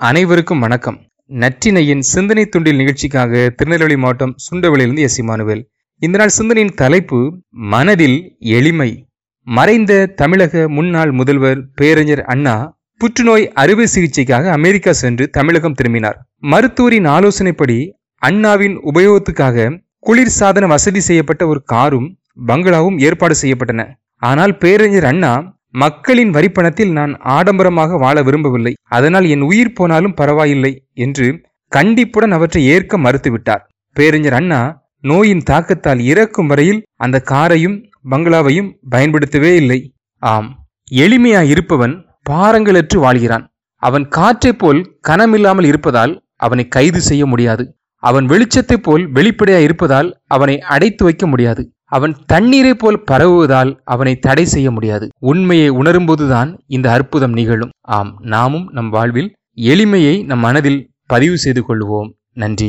அனைவருக்கும் வணக்கம். நற்றினையின் சிந்தனை துண்டில் நிகழ்ச்சிக்காக திருநெல்வேலி மாவட்டம் சுண்டவளியிலிருந்து எஸ். இமானுவேல். இந்த நாள் சிந்தனையின் தலைப்பு மனதில் எளிமை. மறைந்த தமிழக முன்னாள் முதல்வர் பேரறிஞர் அண்ணா புற்றுநோய் அறுவை சிகிச்சைக்காக அமெரிக்கா சென்று தமிழகம் திரும்பினார். மருத்துவரின் ஆலோசனைப்படி அண்ணாவின் உபயோகத்துக்காக குளிர்சாதன வசதி செய்யப்பட்ட ஒரு காரும் பங்களாவும் ஏற்பாடு செய்யப்பட்டன. ஆனால் பேரறிஞர் அண்ணா மக்களின் வரிப்பணத்தில் நான் ஆடம்பரமாக வாழ விரும்பவில்லை. அதனால் என் உயிர் போனாலும் பரவாயில்லை என்று கண்டிப்புடன் அவற்றை ஏற்க மறுத்துவிட்டார். பேரறிஞர் அண்ணா நோயின் தாக்கத்தால் இறக்கும் வரையில் அந்த காரையும் பங்களாவையும் பயன்படுத்தவே இல்லை. ஆம் எளிமையா இருப்பவன் பாரங்களற்று வாழ்கிறான். அவன் காற்றைப் போல் கனமில்லாமல் இருப்பதால் அவனை கைது செய்ய முடியாது. அவன் வெளிச்சத்தைப் போல் வெளிப்படையா இருப்பதால் அவனை அடைத்து வைக்க முடியாது. அவன் தண்ணீரை போல் பரவுவதால் அவனை தடை செய்ய முடியாது. உண்மையை உணரும்போதுதான் இந்த அற்புதம் நிகழும். ஆம் நாமும் நம் வாழ்வில் எளிமையை நம் மனதில் பதிவு செய்து கொள்வோம். நன்றி.